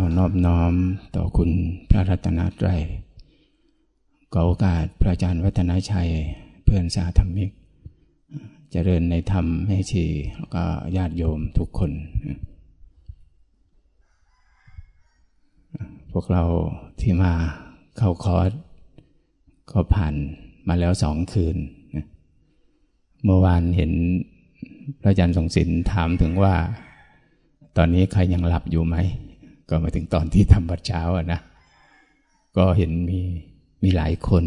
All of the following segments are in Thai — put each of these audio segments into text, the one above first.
อนอบน้อมต่อคุณพระรัตนตรัยขอโอกาสพระอาจารย์วัฒนชัยเพื่อนสาธรรมิกจเจริญในธรรมให้ชีแล้วก็ญาติโยมทุกคน พวกเราที่มาเข้าคอร์สก็ผ่านมาแล้วสองคืน เมื่อวานเห็นพระอาจารย์ทรงศิลป์ถามถึงว่า ตอนนี้ใครยังหลับอยู่ไหม ก็มาถึงตอนที่ทำบัดเช้าอะนะ ก็เห็นมีมีหลายคน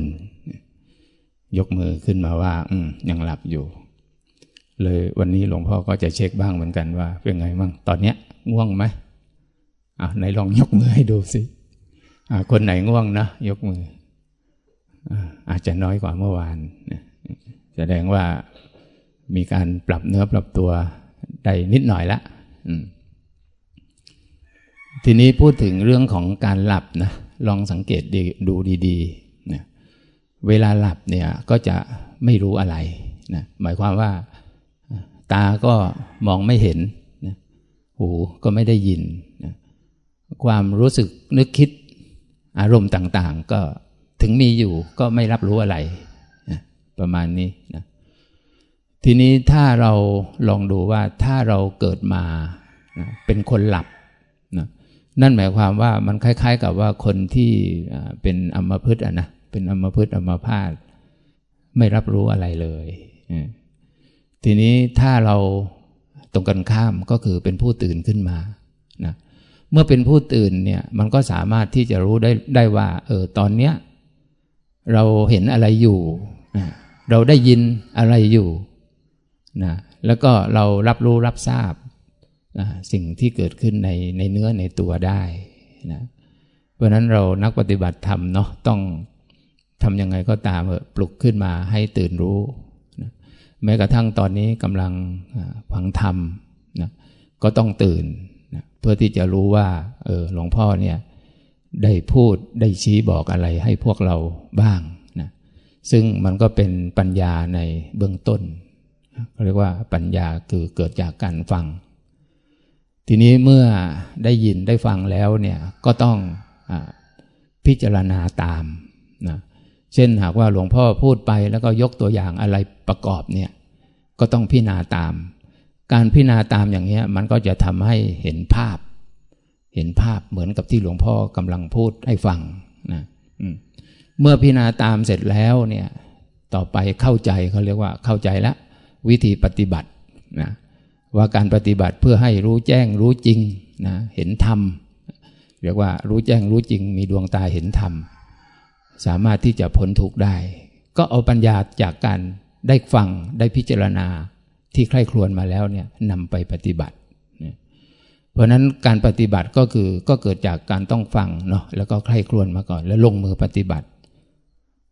ยกมือขึ้นมาว่า อืมยังหลับอยู่ เลยวันนี้หลวงพ่อก็จะเช็คบ้างเหมือนกันว่า เป็นไงบ้างตอนเนี้ย ง่วงไหมอะไหนลองยกมือให้ดูสิคนไหนง่วงนะยกมืออาจจะน้อยกว่าเมื่อวานแสดงว่ามีการปรับเนื้อปรับตัวได้นิดหน่อยละ ทีนี้พูดถึงเรื่องของการหลับนะ ลองสังเกตดูดีๆนะเวลาหลับเนี่ยก็จะไม่รู้อะไรนะหมายความว่า ตาก็มองไม่เห็นนะหูก็ไม่ได้ยินนะความรู้สึกนึกคิดอารมณ์ต่างๆ ก็ถึงมีอยู่ก็ไม่รับรู้อะไรนะประมาณนี้นะทีนี้ถ้าเราลองดูว่าถ้าเราเกิดมานะเป็นคนหลับ นั่นหมายความว่ามันคล้าย ๆ กับว่าคนที่เป็นอัมพฤกษ์อะนะเป็นอัมพฤกษ์อัมพาตไม่รับรู้อะไรเลยทีนี้ถ้าเราตรงกันข้ามก็คือเป็นผู้ตื่นขึ้นมานะเมื่อเป็นผู้ตื่นเนี่ยมันก็สามารถที่จะรู้ได้ได้ว่า เออตอนเนี้ยเราเห็นอะไรอยู่ เราได้ยินอะไรอยู่นะแล้วก็เรารับรู้รับทราบ สิ่งที่เกิดขึ้นในในเนื้อในตัวได้นะเพราะนั้นเรานักปฏิบัติธรรมเนาะต้องทำยังไงก็ตามปลุกขึ้นมาให้ตื่นรู้นะแม้กระทั่งตอนนี้กำลังฟังธรรมนะก็ต้องตื่นนะเพื่อที่จะรู้ว่าเออหลวงพ่อเนี่ยได้พูดได้ชี้บอกอะไรให้พวกเราบ้างนะซึ่งมันก็เป็นปัญญาในเบื้องต้นเรียกว่าปัญญาคือเกิดจากการฟัง ทีนี้เมื่อได้ยินได้ฟังแล้วเนี่ยก็ต้องอพิจารณาตามนะเช่นหากว่าหลวงพ่อพูดไปแล้วก็ยกตัวอย่างอะไรประกอบเนี่ยก็ต้องพิจารณาตาม การพิจารณาตามอย่างนี้มันก็จะทำให้เห็นภาพ เห็นภาพเหมือนกับที่หลวงพ่อกำลังพูดให้ฟังนะเมื่อพิจารณาตามเสร็จแล้วเนี่ยต่อไปเข้าใจเขาเรียกว่าเข้าใจแล้ววิธีปฏิบัตินะ ว่าการปฏิบัติเพื่อให้รู้แจ้งรู้จริงนะเห็นธรรมเรียกว่ารู้แจ้งรู้จริง มีดวงตาเห็นธรรมสามารถที่จะพ้นทุกข์ได้ ก็เอาปัญญาจากการได้ฟังได้พิจารณาที่ใคร่ครวญมาแล้วเนี่ยนำไปปฏิบัติ เพราะนั้นการปฏิบัติก็คือก็เกิดจากการต้องฟังเนาะแล้วก็ใคร่ครวญมาก่อน แล้วลงมือปฏิบัติ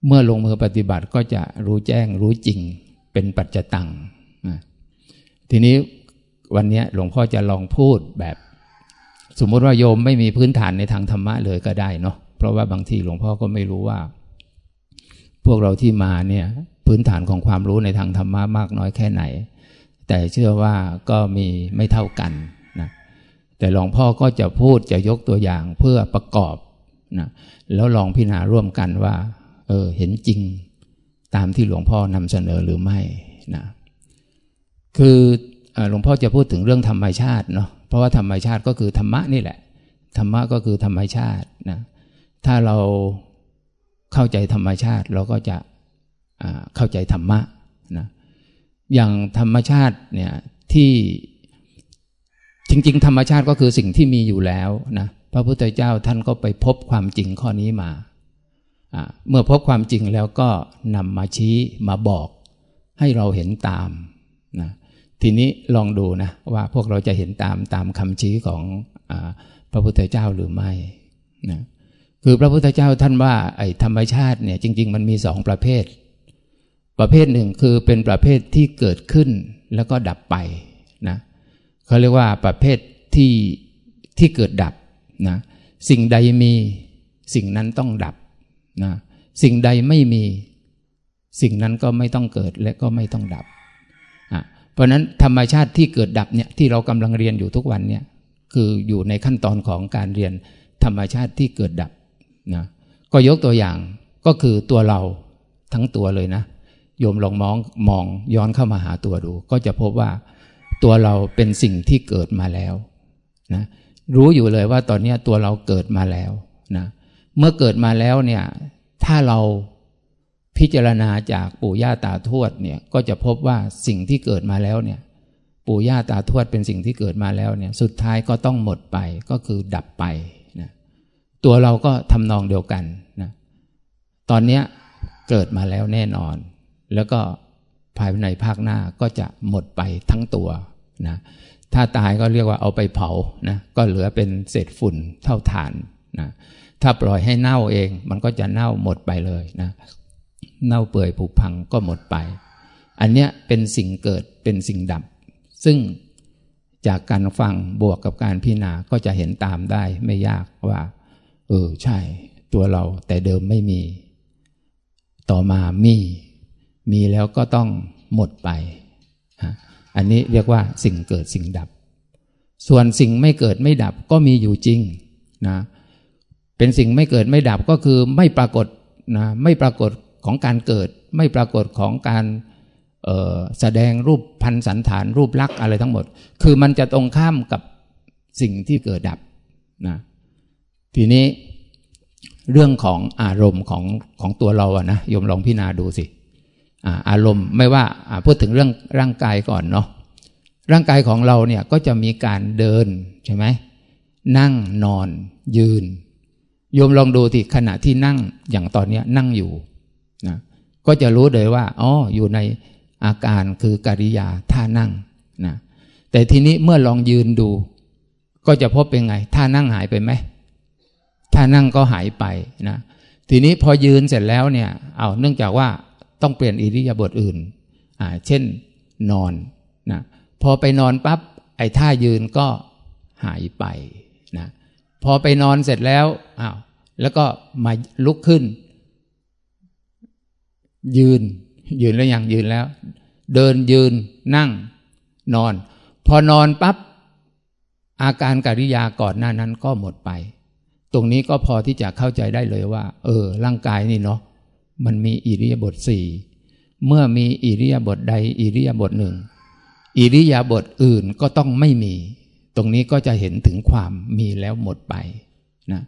เมื่อลงมือปฏิบัติก็จะรู้แจ้งรู้จริงเป็นปัจจตังทีนี้ วันนี้หลวงพ่อจะลองพูดแบบ สมมติว่าโยมไม่มีพื้นฐานในทางธรรมะเลยก็ได้เนาะเพราะว่าบางทีหลวงพ่อก็ไม่รู้ว่า พวกเราที่มาเนี่ยพื้นฐานของความรู้ในทางธรรมะมากน้อยแค่ไหน แต่เชื่อว่าก็มีไม่เท่ากันนะแต่หลวงพ่อก็จะพูดจะยกตัวอย่างเพื่อประกอบนะแล้วลองพิจารณาร่วมกันว่า เออเห็นจริงตามที่หลวงพ่อนำเสนอหรือไม่นะคือ หลวงพ่อจะพูดถึงเรื่องธรรมชาติเนาะเพราะว่าธรรมชาติก็คือธรรมะนี่แหละ ธรรมะก็คือธรรมชาตินะถ้าเราเข้าใจธรรมชาติเราก็จะเข้าใจธรรมะนะอย่างธรรมชาติเนี่ยที่จริง ๆ ธรรมชาติก็คือสิ่งที่มีอยู่แล้วนะพระพุทธเจ้าท่านก็ไปพบความจริงข้อนี้มา เมื่อพบความจริงแล้วก็นำมาชี้มาบอกให้เราเห็นตาม ทีนี้ลองดูนะว่าพวกเราจะเห็นตามตามคำชี้ของอพระพุทธเจ้าหรือไม่นะคือพระพุทธเจ้าท่านว่าไอ้ธรรมชาติเนี่ยจริง ๆ มันมีสองประเภท ประเภทหนึ่งคือเป็นประเภทที่เกิดขึ้นแล้วก็ดับไปนะเขาเรียกว่าประเภทที่ที่เกิดดับนะสิ่งใดมีสิ่งนั้นต้องดับนะสิ่งใดไม่มี สิ่งนั้นก็ไม่ต้องเกิดและก็ไม่ต้องดับ เพราะนั้นธรรมชาติที่เกิดดับเนี่ยที่เรากำลังเรียนอยู่ทุกวันเนี่ยคืออยู่ในขั้นตอนของการเรียนธรรมชาติที่เกิดดับนะก็ยกตัวอย่างก็คือตัวเราทั้งตัวเลยนะ โยมลองมองมองย้อนเข้ามาหาตัวดู ก็จะพบว่าตัวเราเป็นสิ่งที่เกิดมาแล้วนะรู้อยู่เลยว่าตอนนี้ตัวเราเกิดมาแล้วนะเมื่อเกิดมาแล้วเนี่ยถ้าเรา พิจารณาจากปู่ย่าตาทวดเนี่ยก็จะพบว่าสิ่งที่เกิดมาแล้วเนี่ยปู่ย่าตาทวดเป็นสิ่งที่เกิดมาแล้วเนี่ยสุดท้ายก็ต้องหมดไปก็คือดับไปนะตัวเราก็ทำนองเดียวกันนะตอนนี้เกิดมาแล้วแน่นอน แล้วก็ภายในภาคหน้าก็จะหมดไปทั้งตัวนะถ้าตายก็เรียกว่าเอาไปเผานะก็เหลือเป็นเศษฝุ่นเท่าฐานนะถ้าปล่อยให้เน่าเอง มันก็จะเน่าหมดไปเลยนะ เน่าเปื่อยผุพังก็หมดไป อันเนี้ยเป็นสิ่งเกิดเป็นสิ่งดับ ซึ่งจากการฟังบวกกับการพิจารณาก็จะเห็นตามได้ไม่ยากว่า เออใช่ ตัวเราแต่เดิมไม่มี ต่อมามี มีแล้วก็ต้องหมดไป อันนี้เรียกว่าสิ่งเกิดสิ่งดับ ส่วนสิ่งไม่เกิดไม่ดับก็มีอยู่จริงนะเป็นสิ่งไม่เกิดไม่ดับก็คือไม่ปรากฏนะไม่ปรากฏ ของการเกิด ไม่ปรากฏของการแสดงรูปพันสันฐานรูปลักษณ์อะไรทั้งหมด คือมันจะตรงข้ามกับสิ่งที่เกิดดับนะทีนี้เรื่องของอารมณ์ของของตัวเราอะนะโยมลองพิจารณาดูสิอารมณ์ไม่ว่าพูดถึงเรื่องร่างกายก่อนเนาะร่างกายของเราเนี่ยก็จะมีการเดินใช่ไหมนั่งนอนยืน โยมลองดูที่ขณะที่นั่งอย่างตอนนี้นั่งอยู่ นะก็จะรู้เลยว่าอ๋ออยู่ในอาการคือกิริยาท่านั่งนะแต่ทีนี้เมื่อลองยืนดู ก็จะพบเป็นไง ท่านั่งหายไปไหมท่านั่งก็หายไปนะทีนี้พอยืนเสร็จแล้วเนี่ยเอาเนื่องจากว่าต้องเปลี่ยนอิริยาบถอื่นอ่าเช่นนอนนะพอไปนอนปับ๊บไอ้ท่ายืนก็หายไปนะพอไปนอนเสร็จแล้วอ้าวแล้วก็มาลุกขึ้น ยืน ยืนแล้วยังยืนแล้ว เดินยืนนั่ง นอน พอนอนปับ๊บอาการกิริยาก่อนหน้านั้นก็หมดไป ตรงนี้ก็พอที่จะเข้าใจได้เลยว่า เออ ร่างกายนี่เนาะมันมีอิริยาบถสี่เมื่อมีอิริยาบถใดอิริยาบถหนึ่งอิริยาบถอื่นก็ต้องไม่มี ตรงนี้ก็จะเห็นถึงความมีแล้วหมดไปนะ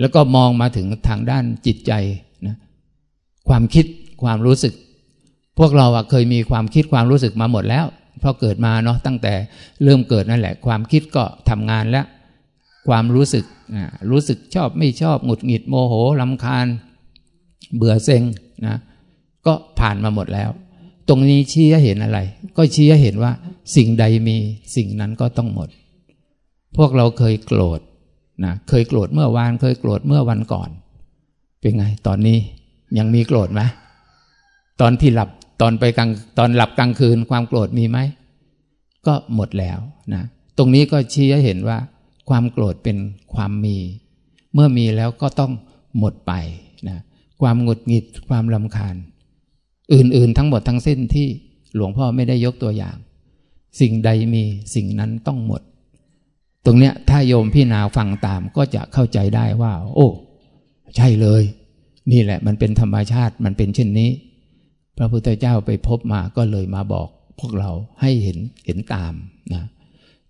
แล้วก็มองมาถึงทางด้านจิตใจนะความคิด ความรู้สึก พวกเราเคยมีความคิดความรู้สึกมาหมดแล้ว เพราะเกิดมาเนาะตั้งแต่เริ่มเกิดนั่นแหละ ความคิดก็ทำงานแล้ว ความรู้สึกรู้สึกชอบไม่ชอบหงุดหงิดโมโหลำคาญ เบื่อเซ็งนะก็ผ่านมาหมดแล้ว ตรงนี้ชี้ให้เห็นอะไร ก็ชี้ให้เห็นว่า สิ่งใดมีสิ่งนั้นก็ต้องหมด พวกเราเคยโกรธนะเคยโกรธเมื่อวาน เคยโกรธเมื่อวันก่อน เป็นไง ตอนนี้ยังมีโกรธไหม ตอนที่หลับตอนไปกลางตอนหลับกลางคืนความโกรธมีไหม ก็หมดแล้วนะตรงนี้ก็ชี้ให้เห็นว่า ความโกรธเป็นความมี เมื่อมีแล้วก็ต้องหมดไปนะความหงุดหงิดความลำคาญ อื่นๆทั้งหมดทั้งสิ้นที่หลวงพ่อไม่ได้ยกตัวอย่าง สิ่งใดมีสิ่งนั้นต้องหมด ตรงเนี้ยถ้าโยมพี่นาฟังตามก็จะเข้าใจได้ว่า โอ้ ใช่เลย นี่แหละมันเป็นธรรมชาติมันเป็นเช่นนี้ พระพุทธเจ้าไปพบมาก็เลยมาบอกพวกเราให้เห็นเห็นตามนะ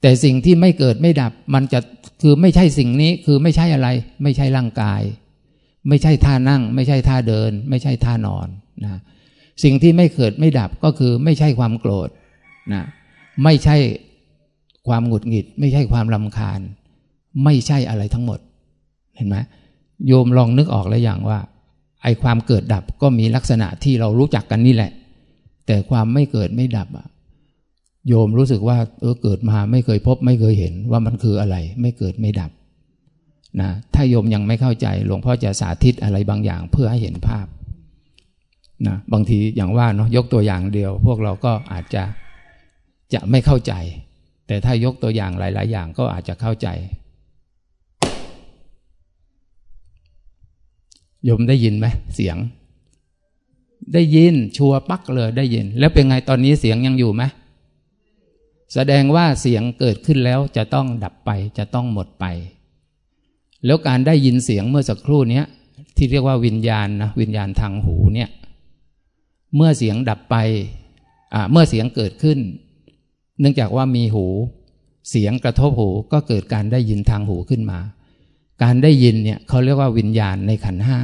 แต่สิ่งที่ไม่เกิดไม่ดับมันจะคือไม่ใช่สิ่งนี้คือไม่ใช่อะไร ไม่ใช่ร่างกาย ไม่ใช่ท่านั่ง ไม่ใช่ท่าเดิน ไม่ใช่ท่านอนนะสิ่งที่ไม่เกิดไม่ดับก็คือไม่ใช่ความโกรธนะไม่ใช่ความหงุดหงิด ไม่ใช่ความลำคาญ ไม่ใช่อะไรทั้งหมด เห็นไหมโยมลองนึกออกแล้วอย่างว่า ไอความเกิดดับก็มีลักษณะที่เรารู้จักกันนี่แหละ แต่ความไม่เกิดไม่ดับอะโยมรู้สึกว่าเออเกิดมาไม่เคยพบไม่เคยเห็นว่ามันคืออะไร ไม่เกิดไม่ดับนะถ้าโยมยังไม่เข้าใจหลวงพ่อจะสาธิตอะไรบางอย่างเพื่อให้เห็นภาพนะบางทีอย่างว่าเนาะยกตัวอย่างเดียว พวกเราก็อาจจะจะไม่เข้าใจ แต่ถ้ายกตัวอย่างหลาย ๆ อย่างก็อาจจะเข้าใจ โยมได้ยินไหมเสียง ได้ยินชัวปักเลยได้ยิน แล้วเป็นไงตอนนี้เสียงยังอยู่ไหมแสดงว่าเสียงเกิดขึ้นแล้วจะต้องดับไปจะต้องหมดไป แล้วการได้ยินเสียงเมื่อสักครู่นี้ที่เรียกว่าวิญญาณนะวิญญาณทางหูเนี่ยเมื่อเสียงดับไปเมื่อเสียงเกิดขึ้น เนื่องจากว่ามีหู เสียงกระทบหูก็เกิดการได้ยินทางหูขึ้นมา การได้ยินเนี่ยเขาเรียกว่าวิญญาณในขันห้า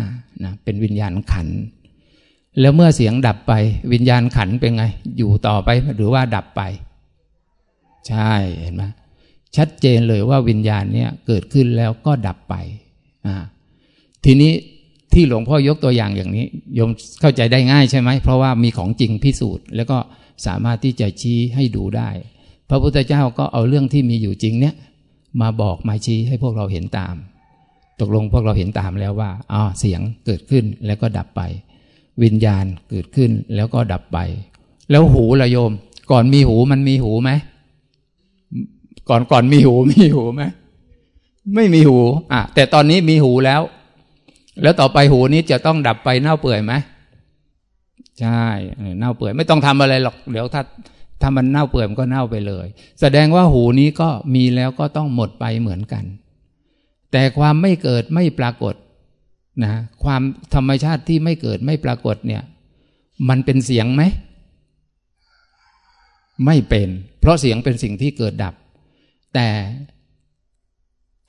นะเป็นวิญญาณขัน แล้วเมื่อเสียงดับไป วิญญาณขันเป็นไง อยู่ต่อไปหรือว่าดับไป ใช่เห็นไหมชัดเจนเลยว่าวิญญาณเนี่ยเกิดขึ้นแล้วก็ดับไปทีนี้ที่หลวงพ่อยกตัวอย่างอย่างนี้โยมเข้าใจได้ง่ายใช่ไหมเพราะว่ามีของจริงพิสูจน์ แล้วก็สามารถที่จะชี้ให้ดูได้ พระพุทธเจ้าก็เอาเรื่องที่มีอยู่จริงเนี่ยมาบอกมาชี้ให้พวกเราเห็นตาม ตกลงพวกเราเห็นตามแล้วว่าอ๋อเสียงเกิดขึ้นแล้วก็ดับไป วิญญาณเกิดขึ้นแล้วก็ดับไป แล้วหูละโยม ก่อนมีหูมันมีหูไหมก่อนก่อนมีหูมีหูไหมไม่มีหูอะแต่ตอนนี้มีหูแล้ว แล้วต่อไปหูนี้จะต้องดับไปเน่าเปื่อยไหมใช่เน่าเปื่อยไม่ต้องทำอะไรหรอกเดี๋ยวถ้าถ้ามันเน่าเปื่อยมันก็เน่าไปเลย แสดงว่าหูนี้ก็มีแล้วก็ต้องหมดไปเหมือนกัน แต่ความไม่เกิดไม่ปรากฏนะความธรรมชาติที่ไม่เกิดไม่ปรากฏเนี่ย มันเป็นเสียงไหม ไม่เป็น เพราะเสียงเป็นสิ่งที่เกิดดับ แต่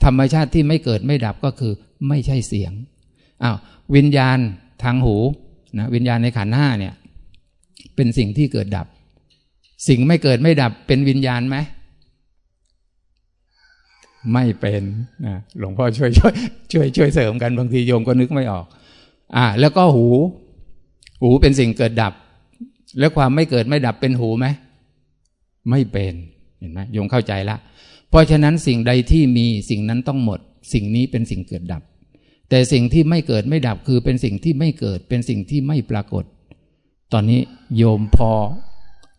ธรรมชาติที่ไม่เกิดไม่ดับก็คือ ไม่ใช่เสียงอ้าววิญญาณทางหูนะวิญญาณในขันห้าเนี่ย เป็นสิ่งที่เกิดดับ สิ่งไม่เกิดไม่ดับเป็นวิญญาณไหม ไม่เป็นนะหลวงพ่อช่วยช่วยช่วยช่วยเสริมกันบางทีโยมก็นึกไม่ออก อ่า แล้วก็หู หูเป็นสิ่งเกิดดับ แล้วความไม่เกิดไม่ดับเป็นหูไหมไม่เป็นเห็นไหมโยมเข้าใจละ เพราะฉะนั้นสิ่งใดที่มีสิ่งนั้นต้องหมด สิ่งนี้เป็นสิ่งเกิดดับ แต่สิ่งที่ไม่เกิดไม่ดับคือเป็นสิ่งที่ไม่เกิดเป็นสิ่งที่ไม่ปรากฏ ตอนนี้โยมพอ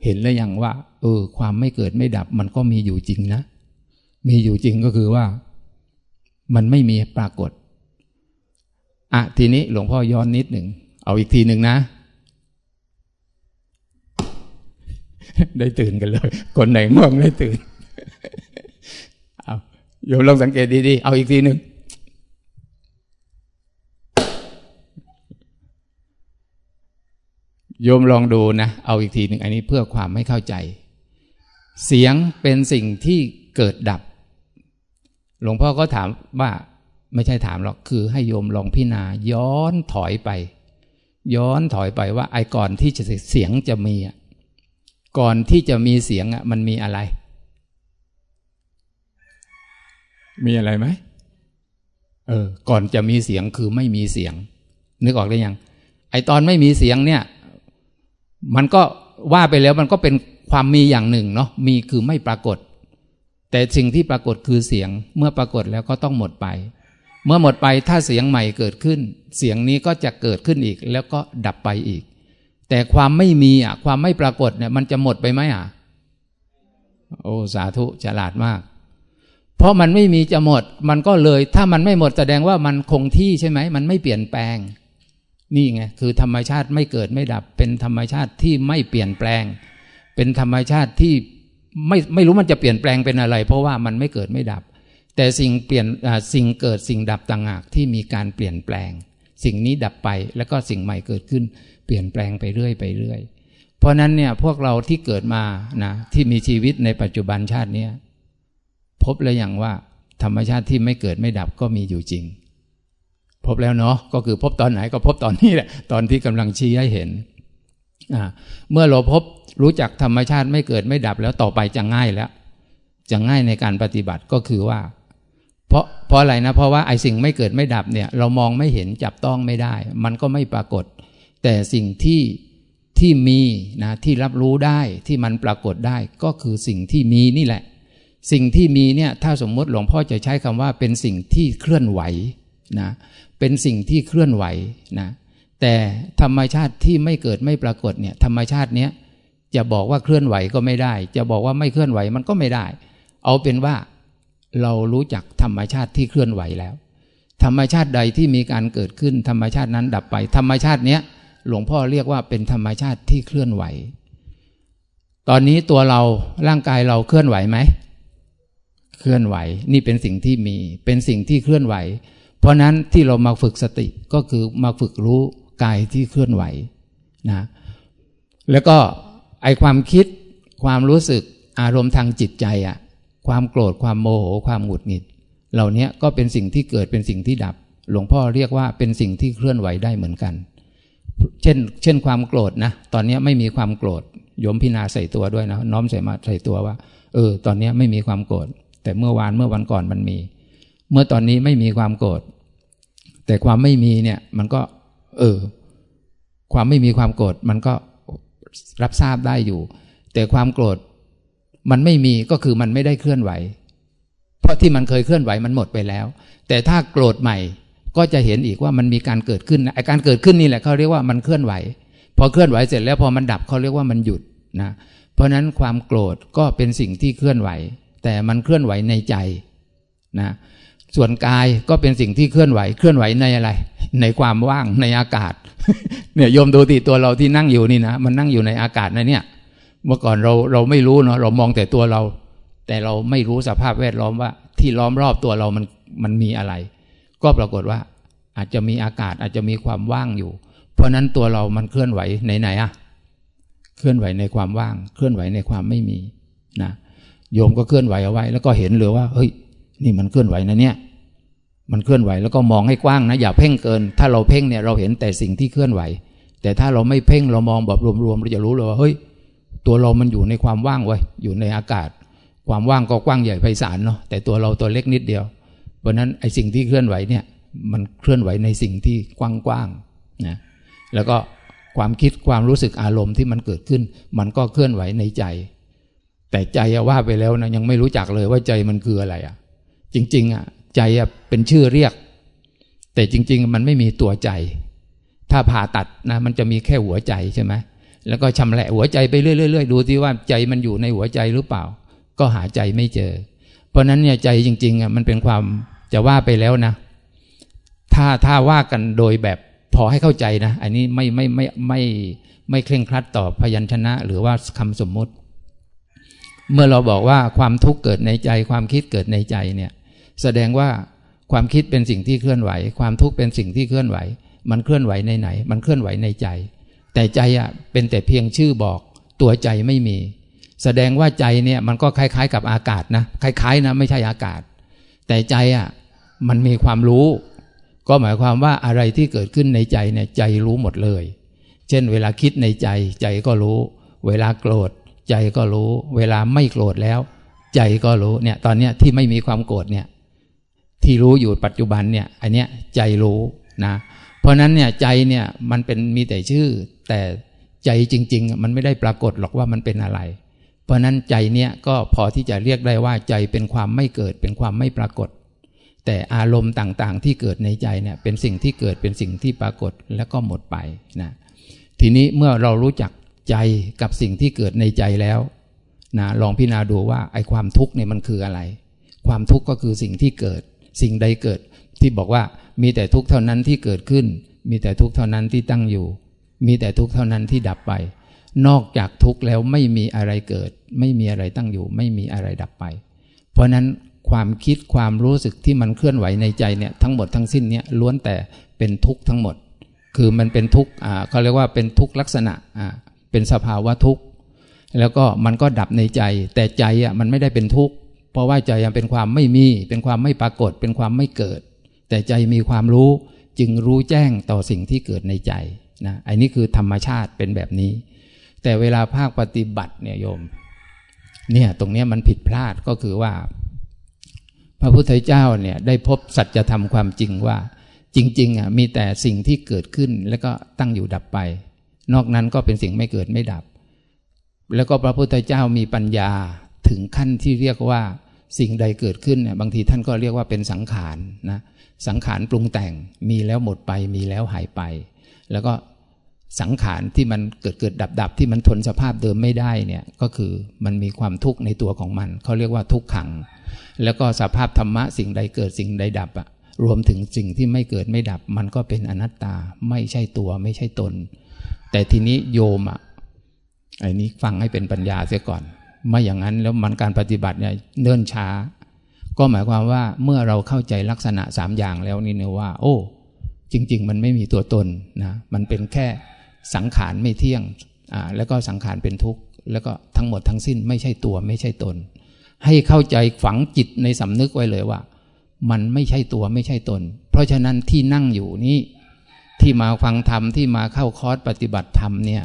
เห็นแล้วยังว่าเออความไม่เกิดไม่ดับมันก็มีอยู่จริงนะ มีอยู่จริงก็คือว่า มันไม่มีปรากฏอะทีนี้หลวงพ่อย้อนนิดหนึ่ง เอาอีกทีหนึ่งนะ ได้ตื่นกันเลย คนไหนง่วงได้ตื่น เอาโยมลองสังเกตดีๆ เอาอีกทีหนึ่งโยมลองดูนะ เอาอีกทีหนึ่งอันนี้เพื่อความไม่เข้าใจ เสียงเป็นสิ่งที่เกิดดับ หลวงพ่อก็ถามว่าไม่ใช่ถามหรอกคือให้โยมลองพิจารณาย้อนถอยไป ย้อนถอยไปว่าไอ้ก่อนที่จะเสียงจะมีก่อนที่จะมีเสียงอะมันมีอะไร มีอะไรไหมเออ ก่อนจะมีเสียงคือไม่มีเสียง นึกออกได้ยัง ไอตอนไม่มีเสียงเนี่ย มันก็ว่าไปแล้วมันก็เป็นความมีอย่างหนึ่งเนาะมีคือไม่ปรากฏ แต่สิ่งที่ปรากฏคือเสียงเมื่อปรากฏแล้วก็ต้องหมดไป เมื่อหมดไปถ้าเสียงใหม่เกิดขึ้น เสียงนี้ก็จะเกิดขึ้นอีก แล้วก็ดับไปอีก แต่ความไม่มีอะ ความไม่ปรากฏเนี่ย มันจะหมดไปไหมอะ โอ้สาธุฉลาดมาก เพราะมันไม่มีจะหมด มันก็เลย ถ้ามันไม่หมดแสดงว่ามันคงที่ใช่ไหมมันไม่เปลี่ยนแปลง นี่ไงคือธรรมชาติไม่เกิดไม่ดับ เป็นธรรมชาติที่ไม่เปลี่ยนแปลง เป็นธรรมชาติที่ ไม่ไม่รู้มันจะเปลี่ยนแปลงเป็นอะไร เพราะว่ามันไม่เกิดไม่ดับ แต่สิ่งเปลี่ยนสิ่งเกิดสิ่งดับต่างหากที่มีการเปลี่ยนแปลง สิ่งนี้ดับไปแล้วก็สิ่งใหม่เกิดขึ้น เปลี่ยนแปลงไปเรื่อยไปเรื่อยเพราะนั้นเนี่ยพวกเราที่เกิดมานะที่มีชีวิตในปัจจุบันชาตินี้พบแล้วอย่างว่า ธรรมชาติที่ไม่เกิดไม่ดับก็มีอยู่จริง พบแล้วเนาะก็คือพบตอนไหนก็พบตอนนี้แหละตอนที่กำลังชี้ให้เห็น เมื่อเราพบ รู้จักธรรมชาติไม่เกิดไม่ดับแล้วต่อไปจะง่ายแล้ว จะง่ายในการปฏิบัติก็คือว่า เพราะเพราะอะไรนะ เพราะว่าไอ้สิ่งไม่เกิดไม่ดับเนี่ย เรามองไม่เห็นจับต้องไม่ได้ มันก็ไม่ปรากฏ แต่สิ่งที่ที่มีนะที่รับรู้ได้ที่มันปรากฏได้ก็คือสิ่งที่มีนี่แหละ สิ่งที่มีเนี่ยถ้าสมมติหลวงพ่อจะใช้คำว่าเป็นสิ่งที่เคลื่อนไหวนะเป็นสิ่งที่เคลื่อนไหวนะแต่ธรรมชาติที่ไม่เกิดไม่ปรากฏเนี่ยธรรมชาติเนี้ย จะบอกว่าเคลื่อนไหวก็ไม่ได้ จะบอกว่าไม่เคลื่อนไหวมันก็ไม่ได้ เอาเป็นว่าเรารู้จักธรรมชาติที่เคลื่อนไหวแล้ว ธรรมชาติใดที่มีการเกิดขึ้น ธรรมชาตินั้นดับไป ธรรมชาติเนี้ยหลวงพ่อเรียกว่าเป็นธรรมชาติที่เคลื่อนไหว ตอนนี้ตัวเราร่างกายเราเคลื่อนไหวไหม เคลื่อนไหว นี่เป็นสิ่งที่มี เป็นสิ่งที่เคลื่อนไหว เพราะนั้นที่เรามาฝึกสติก็คือมาฝึกรู้กายที่เคลื่อนไหวนะ แล้วก็ ไอความคิดความรู้สึกอารมณ์ทางจิตใจอะความโกรธความโมโหความหงุดหงิด เหล่านี้ก็เป็นสิ่งที่เกิดเป็นสิ่งที่ดับ หลวงพ่อเรียกว่าเป็นสิ่งที่เคลื่อนไหวได้เหมือนกัน เช่น เช่นความโกรธนะ ตอนนี้ไม่มีความโกรธโยมพินาใส่ตัวด้วยนะน้อมใส่มาใส่ตัวว่า เออ ตอนนี้ไม่มีความโกรธแต่เมื่อวานเมื่อวันก่อนมันมี เมื่อตอนนี้ไม่มีความโกรธแต่ความไม่มีเนี่ยมันก็ เออ ความไม่มีความโกรธมันก็ รับทราบได้อยู่ แต่ความโกรธมันไม่มีก็คือมันไม่ได้เคลื่อนไหว เพราะที่มันเคยเคลื่อนไหวมันหมดไปแล้ว แต่ถ้าโกรธใหม่ก็จะเห็นอีกว่ามันมีการเกิดขึ้นไอการเกิดขึ้นนี่แหละเขาเรียกว่ามันเคลื่อนไหว พอเคลื่อนไหวเสร็จแล้วพอมันดับเขาเรียกว่ามันหยุดนะเพราะนั้นความโกรธก็เป็นสิ่งที่เคลื่อนไหว แต่มันเคลื่อนไหวในใจนะ ส่วนกายก็เป็นสิ่งที่เคลื่อนไหว เคลื่อนไหวในอะไร ในความว่างในอากาศ เนี่ยโยมดูติตัวเราที่นั่งอยู่นี่นะมันนั่งอยู่ในอากาศนะเนี่ย เมื่อก่อนเราเราไม่รู้เนาะเรามองแต่ตัวเรา แต่เราไม่รู้สภาพแวดล้อมว่า ที่ล้อมรอบตัวเรามันมันมีอะไร ก็ปรากฏว่า อาจจะมีอากาศอาจจะมีความว่างอยู่ เพราะนั้นตัวเรามันเคลื่อนไหวไหนไหนอะเคลื่อนไหวในความว่าง เคลื่อนไหวในความไม่มีนะโยมก็เคลื่อนไหวเอาไว้ แล้วก็เห็นเลยว่า เฮ้ย นี่มันเคลื่อนไหวนะเนี่ย มันเคลื่อนไหวแล้วก็มองให้กว้างนะ อย่าเพ่งเกิน ถ้าเราเพ่งเนี่ยเราเห็นแต่สิ่งที่เคลื่อนไหว แต่ถ้าเราไม่เพ่งเรามองแบบรวมๆเราจะรู้เลยว่าเฮ้ย ตัวเรามันอยู่ในความว่างไว้อยู่ในอากาศ ความว่างก็กว้างใหญ่ไพศาลเนาะแต่ตัวเราตัวเล็กนิดเดียว เพราะนั้นไอ้สิ่งที่เคลื่อนไหวเนี่ย มันเคลื่อนไหวในสิ่งที่กว้างๆนะแล้วก็ความคิดความรู้สึกอารมณ์ที่มันเกิดขึ้น มันก็เคลื่อนไหวในใจ แต่ใจว่าไปแล้วนะยังไม่รู้จักเลยว่าใจมันคืออะไรอะ จริง ๆ อะ ใจอะเป็นชื่อเรียก แต่จริง ๆ มันไม่มีตัวใจ ถ้าผ่าตัดนะมันจะมีแค่หัวใจใช่ไหมแล้วก็ชำแหละหัวใจไปเรื่อยๆดูที่ว่าใจมันอยู่ในหัวใจหรือเปล่า ก็หาใจไม่เจอ เพราะนั้นเนี่ยใจจริงๆอะมันเป็นความจะว่าไปแล้วนะ ถ้าถ้าว่ากันโดยแบบพอให้เข้าใจนะ อันนี้ไม่ไม่ไม่ไม่ไม่เคร่งครัดต่อพยัญชนะ หรือว่าคำสมมุติ เมื่อเราบอกว่าความทุกข์เกิดในใจ ความคิดเกิดในใจเนี่ย แสดงว่าความคิดเป็นสิ่งที่เคลื่อนไหว ความทุกข์เป็นสิ่งที่เคลื่อนไหว มันเคลื่อนไหวในไหน มันเคลื่อนไหวในใจ แต่ใจอะเป็นแต่เพียงชื่อบอก ตัวใจไม่มี แสดงว่าใจเนี่ยมันก็คล้าย ๆ กับอากาศนะคล้ายๆนะไม่ใช่อากาศ แต่ใจอะมันมีความรู้ ก็หมายความว่าอะไรที่เกิดขึ้นในใจเนี่ยใจรู้หมดเลย เช่น เวลาคิดในใจ ใจก็รู้ เวลาโกรธ ใจก็รู้ เวลาไม่โกรธแล้ว ใจก็รู้เนี่ยตอนเนี้ยที่ไม่มีความโกรธเนี่ย ที่รู้อยู่ปัจจุบันเนี่ยอันเนี้ยใจรู้นะเพราะนั้นเนี่ยใจเนี่ยมันเป็นมีแต่ชื่อ แต่ใจจริง ๆ มันไม่ได้ปรากฏหรอกว่ามันเป็นอะไร เพราะนั้นใจเนี่ยก็พอที่จะเรียกได้ว่าใจเป็นความไม่เกิดเป็นความไม่ปรากฏ แต่อารมณ์ต่างๆ ที่เกิดในใจเนี่ยเป็นสิ่งที่เกิดเป็นสิ่งที่ปรากฏแล้วก็หมดไปนะทีนี้เมื่อเรารู้จักใจกับสิ่งที่เกิดในใจแล้วนะลองพิจารณาดูว่าไอ้ความทุกข์เนี่ยมันคืออะไร ความทุกข์ก็คือสิ่งที่เกิด สิ่งใดเกิด ที่บอกว่ามีแต่ทุกข์เท่านั้นที่เกิดขึ้น มีแต่ทุกข์เท่านั้นที่ตั้งอยู่ มีแต่ทุกข์เท่านั้นที่ดับไป นอกจากทุกข์แล้วไม่มีอะไรเกิด ไม่มีอะไรตั้งอยู่ ไม่มีอะไรดับไป เพราะนั้นความคิดความรู้สึกที่มันเคลื่อนไหวในใจเนี่ยทั้งหมดทั้งสิ้นเนี่ยล้วนแต่เป็นทุกข์ทั้งหมด คือมันเป็นทุกข์อ่าเขาเรียกว่าเป็นทุกข์ลักษณะอ่าเป็นสภาวะทุกข์แล้วก็มันก็ดับในใจ แต่ใจอะมันไม่ได้เป็นทุกข์ ราะว่าใจยังเป็นความไม่มี เป็นความไม่ปรากฏ เป็นความไม่เกิด แต่ใจมีความรู้จึงรู้แจ้งต่อสิ่งที่เกิดในใจนะอันนี้คือธรรมชาติเป็นแบบนี้ แต่เวลาภาคปฏิบัติเนี่ยโยม เนี่ยตรงนี้มันผิดพลาดก็คือว่า พระพุทธเจ้าเนี่ยได้พบสัจธรรมความจริงว่า จริงๆอะมีแต่สิ่งที่เกิดขึ้นแล้วก็ตั้งอยู่ดับไป นอกนั้นก็เป็นสิ่งไม่เกิดไม่ดับ แล้วก็พระพุทธเจ้ามีปัญญาถึงขั้นที่เรียกว่า สิ่งใดเกิดขึ้นเนี่ยบางทีท่านก็เรียกว่าเป็นสังขารนะสังขารปรุงแต่งมีแล้วหมดไป มีแล้วหายไป แล้วก็สังขารที่มันเกิดเกิดดับดับที่มันทนสภาพเดิมไม่ได้เนี่ยก็คือมันมีความทุกข์ในตัวของมันเขาเรียกว่าทุกขัง แล้วก็สภาพธรรมะสิ่งใดเกิดสิ่งใดดับอะรวมถึงสิ่งที่ไม่เกิดไม่ดับ มันก็เป็นอนัตตาไม่ใช่ตัวไม่ใช่ตน แต่ทีนี้โยมอะไอ้นี้ฟังให้เป็นปัญญาเสียก่อน ไม่อย่างนั้นแล้วมันการปฏิบัติเนี่ยเนิ่นช้า ก็หมายความว่าเมื่อเราเข้าใจลักษณะสามอย่างแล้วนี่เนี่ยว่า โอ้ จริง ๆ มันไม่มีตัวตนนะมันเป็นแค่สังขารไม่เที่ยงอ่าแล้วก็สังขารเป็นทุกข์แล้วก็ทั้งหมดทั้งสิ้นไม่ใช่ตัวไม่ใช่ตน ให้เข้าใจฝังจิตในสำนึกไว้เลยว่า มันไม่ใช่ตัวไม่ใช่ตน เพราะฉะนั้นที่นั่งอยู่นี้ที่มาฟังธรรมที่มาเข้าคอร์สปฏิบัติธรรมเนี่ย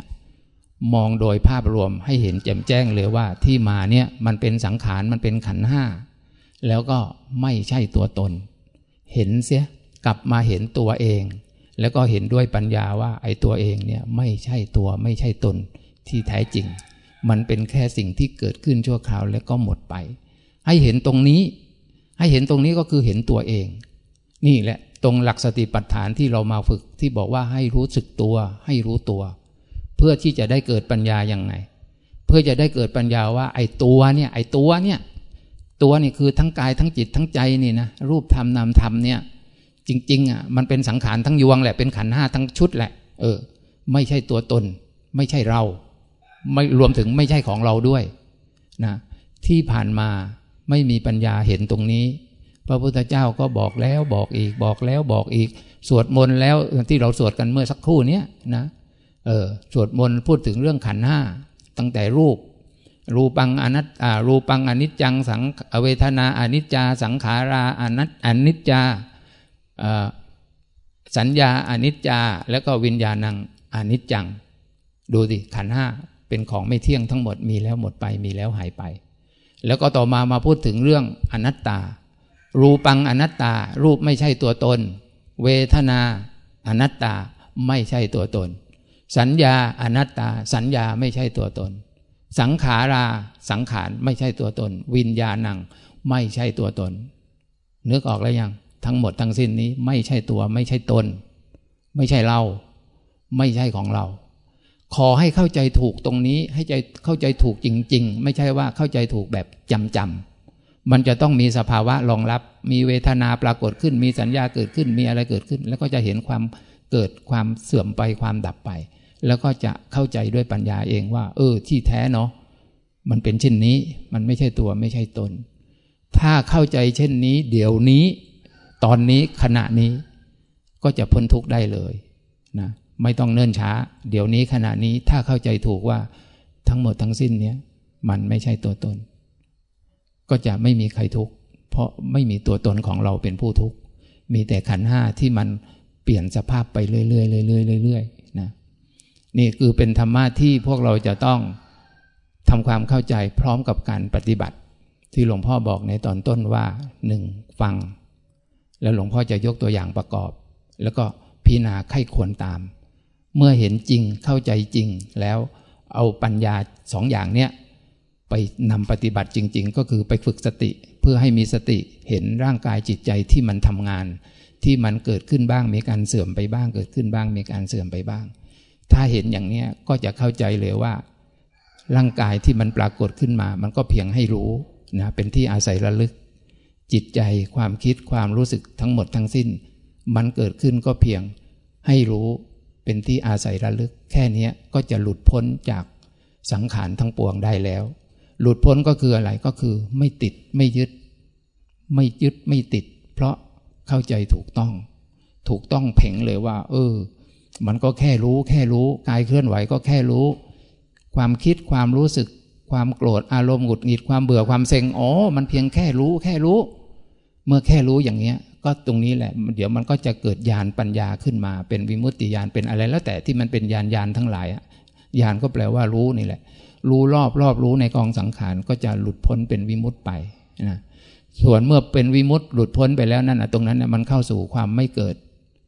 มองโดยภาพรวมให้เห็นแจ่มแจ้งเลยว่าที่มาเนี่ยมันเป็นสังขารมันเป็นขันห้าแล้วก็ไม่ใช่ตัวตน เห็นเสียกลับมาเห็นตัวเอง แล้วก็เห็นด้วยปัญญาว่าไอ้ตัวเองเนี่ยไม่ใช่ตัวไม่ใช่ตนที่แท้จริง มันเป็นแค่สิ่งที่เกิดขึ้นชั่วคราวแล้วก็หมดไป ให้เห็นตรงนี้ ให้เห็นตรงนี้ก็คือเห็นตัวเอง นี่แหละตรงหลักสติปัฏฐานที่เรามาฝึกที่บอกว่าให้รู้สึกตัว ให้รู้ตัว เพื่อที่จะได้เกิดปัญญาย่างไง เพื่อจะได้เกิดปัญญาว่า ไอ้ตัวเนี่ย ไอ้ตัวเนี่ย ตัวนี่คือทั้งกายทั้งจิตทั้งใจนี่นะรูปธรรมนามธรรมเนี่ย จริง ๆอะมันเป็นสังขารทั้งยวงแหละเป็นขันห้าทั้งชุดแหละ เออ ไม่ใช่ตัวตน ไม่ใช่เรา ไม่รวมถึงไม่ใช่ของเราด้วยนะที่ผ่านมาไม่มีปัญญาเห็นตรงนี้ พระพุทธเจ้าก็บอกแล้วบอกอีกบอกแล้วบอกอีก สวดมนต์แล้วที่เราสวดกันเมื่อสักครู่นี้นะ เออสวดมนต์พูดถึงเรื่องขันห้าตั้งแต่รูป รูปังอนัตอ่ารูปังอนิจจังสังเวทนาอนิจจา สังขาราอนัตอนิจจาสัญญาอนิจจา แล้วก็วิญญาณังอนิจจัง ดูสิขันห้าเป็นของไม่เที่ยงทั้งหมดมีแล้วหมดไปมีแล้วหายไป แล้วก็ต่อมามาพูดถึงเรื่องอนัตตา รูปังอนัตตา รูปไม่ใช่ตัวตน เวทนาอนัตตาไม่ใช่ตัวตน สัญญาอนัตตา สัญญาไม่ใช่ตัวตน สังขาราสังขารไม่ใช่ตัวตน วิญญาณังไม่ใช่ตัวตน นึกออกแล้วยัง ทั้งหมดทั้งสิ้นนี้ไม่ใช่ตัวไม่ใช่ตน ไม่ใช่เรา ไม่ใช่ของเรา ขอให้เข้าใจถูกตรงนี้ให้ใจเข้าใจถูกจริง ๆ ไม่ใช่ว่าเข้าใจถูกแบบจำจำมันจะต้องมีสภาวะรองรับ มีเวทนาปรากฏขึ้น มีสัญญาเกิดขึ้นมีอะไรเกิดขึ้น แล้วก็จะเห็นความ เกิดความเสื่อมไปความดับไป แล้วก็จะเข้าใจด้วยปัญญาเองว่า เออ ที่แท้เนาะมันเป็นเช่นนี้ มันไม่ใช่ตัวไม่ใช่ตน ถ้าเข้าใจเช่นนี้ เดี๋ยวนี้ ตอนนี้ขณะนี้ ก็จะพ้นทุกข์ได้เลยนะไม่ต้องเนิ่นช้า เดี๋ยวนี้ขณะนี้ถ้าเข้าใจถูกว่าทั้งหมดทั้งสิ้นเนี้ยมันไม่ใช่ตัวตน ก็จะไม่มีใครทุกข์เพราะไม่มีตัวตนของเราเป็นผู้ทุกข์มีแต่ขันห้าที่มัน เปลี่ยนสภาพไปเรื่อยๆเรื่อยๆเรื่อยๆนะนี่คือเป็นธรรมะที่พวกเราจะต้องทำความเข้าใจพร้อมกับการปฏิบัติ ที่หลวงพ่อบอกในตอนต้นว่าหนึ่งฟัง แล้วหลวงพ่อจะยกตัวอย่างประกอบ แล้วก็พิจารณาไข้ควรตาม เมื่อเห็นจริงเข้าใจจริงแล้วเอาปัญญาสองอย่างเนี้ยไปนำปฏิบัติจริง ๆ ก็คือไปฝึกสติเพื่อให้มีสติเห็นร่างกายจิตใจที่มันทำงาน ที่มันเกิดขึ้นบ้าง มีการเสื่อมไปบ้าง เกิดขึ้นบ้าง มีการเสื่อมไปบ้าง ถ้าเห็นอย่างนี้ก็จะเข้าใจเลยว่า ร่างกายที่มันปรากฏขึ้นมา มันก็เพียงให้รู้นะเป็นที่อาศัยระลึก จิตใจความคิดความรู้สึกทั้งหมดทั้งสิ้น มันเกิดขึ้นก็เพียงให้รู้เป็นที่อาศัยระลึก แค่นี้ก็จะหลุดพ้นจากสังขารทั้งปวงได้แล้ว หลุดพ้นก็คืออะไรก็คือไม่ติดไม่ยึด ไม่ยึดไม่ติด เพราะ เข้าใจถูกต้อง ถูกต้องเพ่งเลยว่า เออ มันก็แค่รู้ แค่รู้กายเคลื่อนไหวก็แค่รู้ ความคิดความรู้สึก ความโกรธอารมณ์หงุดหงิดความเบื่อความเซ็งอ๋อมันเพียงแค่รู้ แค่รู้ เมื่อแค่รู้อย่างเนี้ย ก็ตรงนี้แหละ เดี๋ยวมันก็จะเกิดญาณปัญญาขึ้นมา เป็นวิมุตติญาณเป็นอะไรแล้วแต่ที่มันเป็นญาณญาณทั้งหลายญาณก็แปลว่ารู้นี่แหละ รู้รอบรอบรู้ในกองสังขารก็จะหลุดพ้นเป็นวิมุตต์ไปนะ ส่วนเมื่อเป็นวิมุตต์หลุดพ้นไปแล้วนั่นตรงนั้นมันเข้าสู่ความไม่เกิด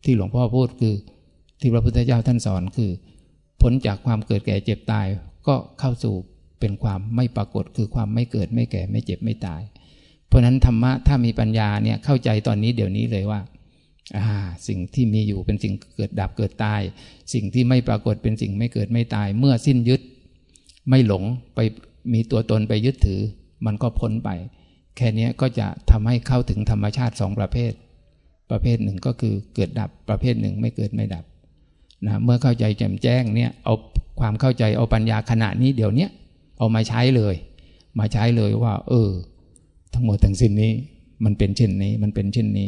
ที่หลวงพ่อพูดคือ ที่พระพุทธเจ้าท่านสอนคือพ้นจากความเกิดแก่เจ็บตาย ก็เข้าสู่เป็นความไม่ปรากฏคือความไม่เกิดไม่แก่ไม่เจ็บไม่ตาย เพราะนั้นธรรมะถ้ามีปัญญาเนี่ยเข้าใจตอนนี้เดี๋ยวนี้เลยว่าอ่าสิ่งที่มีอยู่เป็นสิ่งเกิดดับเกิดตาย สิ่งที่ไม่ปรากฏเป็นสิ่งไม่เกิดไม่ตาย เมื่อสิ้นยึด ไม่หลงไปมีตัวตนไปยึดถือ มันก็พ้นไป แค่นี้ก็จะทำให้เข้าถึงธรรมชาติสองประเภท ประเภทหนึ่งก็คือเกิดดับประเภทหนึ่งไม่เกิดไม่ดับนะเมื่อเข้าใจแจ่มแจ้งเนี่ยเอาความเข้าใจเอาปัญญาขณะนี้เดี๋ยวนี้เอามาใช้เลย มาใช้เลยว่า เออ ทั้งหมดทั้งสิ้นนี้ มันเป็นเช่นนี้ มันเป็นเช่นนี้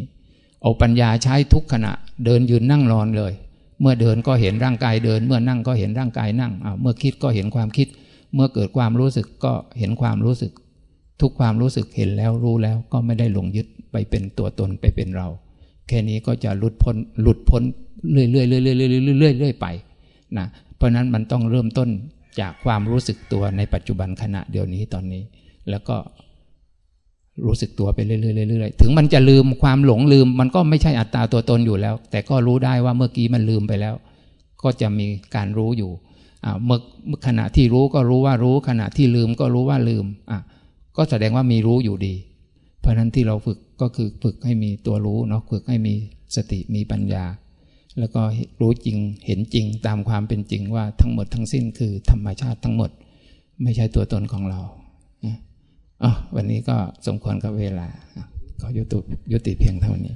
เอาปัญญาใช้ทุกขณะ เดินยืนนั่งนอนเลย เมื่อเดินก็เห็นร่างกายเดิน เมื่อนั่งก็เห็นร่างกายนั่งเมื่อคิดก็เห็นความคิด เมื่อเกิดความรู้สึกก็เห็นความรู้สึก ทุกความรู้สึกเห็นแล้วรู้แล้วก็ไม่ได้หลงยึดไปเป็นตัวตนไปเป็นเรา แค่นี้ก็จะหลุดพ้นหลุดพ้นเรื่อยๆเรื่อยๆเรื่อยๆเรื่อยๆเรื่อยๆไปนะเพราะนั้นมันต้องเริ่มต้นจากความรู้สึกตัวในปัจจุบันขณะเดียวนี้ตอนนี้ แล้วก็รู้สึกตัวไปเรื่อยๆเรื่อยๆถึงมันจะลืมความหลงลืม มันก็ไม่ใช่อัตตาตัวตนอยู่แล้ว แต่ก็รู้ได้ว่าเมื่อกี้มันลืมไปแล้ว ก็จะมีการรู้อยู่เมื่อขณะที่รู้ก็รู้ว่ารู้ขณะที่ลืมก็รู้ว่าลืมอะ ก็แสดงว่ามีรู้อยู่ดี เพราะนั้นที่เราฝึกก็คือฝึกให้มีตัวรู้เนาะฝึกให้มีสติมีปัญญา แล้วก็รู้จริงเห็นจริงตามความเป็นจริงว่าทั้งหมดทั้งสิ้นคือธรรมชาติทั้งหมด ไม่ใช่ตัวตนของเราอ๋อวันนี้ก็สมควรกับเวลา ขอยุติยุติเพียงเท่านี้